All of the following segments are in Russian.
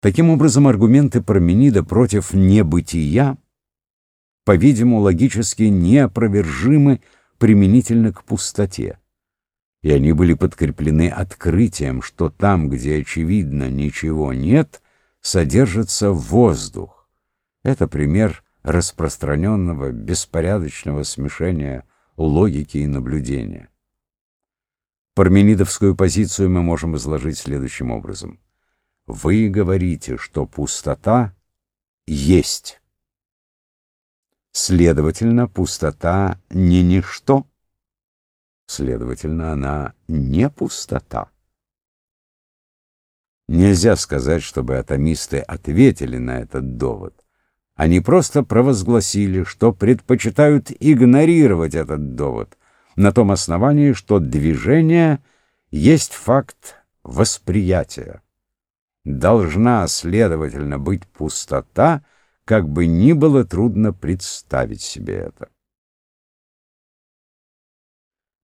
Таким образом, аргументы Парменида против небытия, по-видимому, логически неопровержимы применительно к пустоте. И они были подкреплены открытием, что там, где, очевидно, ничего нет, содержится воздух. Это пример распространенного беспорядочного смешения логики и наблюдения. Парменидовскую позицию мы можем изложить следующим образом. Вы говорите, что пустота есть. Следовательно, пустота не ничто. Следовательно, она не пустота. Нельзя сказать, чтобы атомисты ответили на этот довод. Они просто провозгласили, что предпочитают игнорировать этот довод на том основании, что движение есть факт восприятия. Должна, следовательно, быть пустота, как бы ни было трудно представить себе это.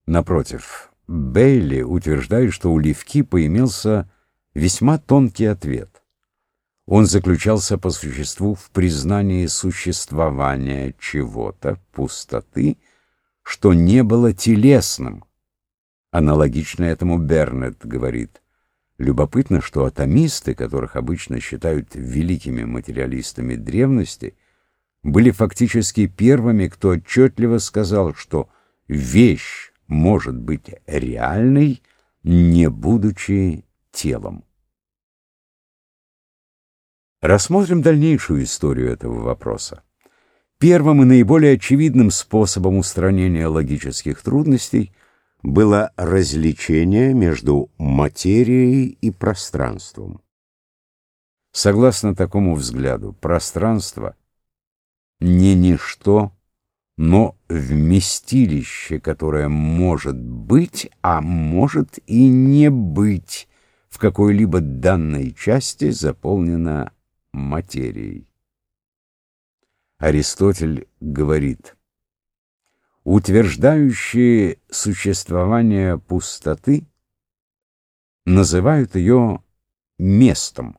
Напротив, Бейли утверждает, что у Левки поимелся весьма тонкий ответ. Он заключался по существу в признании существования чего-то, пустоты, что не было телесным. Аналогично этому Бернет говорит. Любопытно, что атомисты, которых обычно считают великими материалистами древности, были фактически первыми, кто отчетливо сказал, что вещь может быть реальной, не будучи телом. Рассмотрим дальнейшую историю этого вопроса. Первым и наиболее очевидным способом устранения логических трудностей было различение между материей и пространством. Согласно такому взгляду, пространство не ничто, но вместилище, которое может быть, а может и не быть в какой-либо данной части заполнено материей. Аристотель говорит, утверждающие существование пустоты называют ее местом.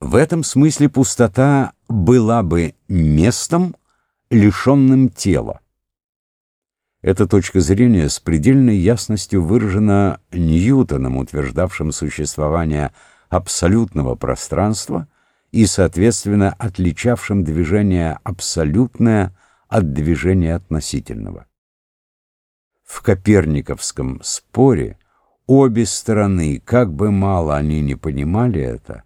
В этом смысле пустота была бы местом, лишенным тела. Эта точка зрения с предельной ясностью выражена Ньютоном, утверждавшим существование абсолютного пространства и, соответственно, отличавшим движение абсолютное от движения относительного. В Коперниковском споре обе стороны, как бы мало они не понимали это,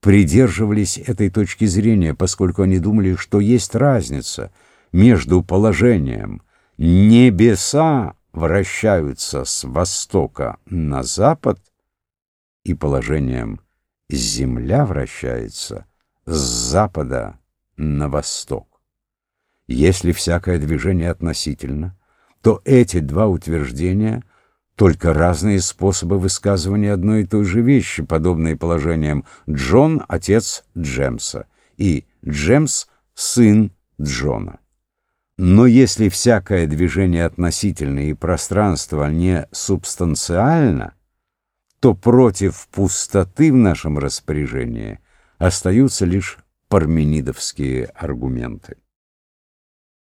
придерживались этой точки зрения, поскольку они думали, что есть разница между положением «небеса вращаются с востока на запад» и положением «Земля вращается с запада на восток». Если всякое движение относительно, то эти два утверждения — только разные способы высказывания одной и той же вещи, подобные положениям «Джон — отец Джемса» и «Джемс — сын Джона». Но если всякое движение относительно и пространство не субстанциально — то против пустоты в нашем распоряжении остаются лишь парменидовские аргументы.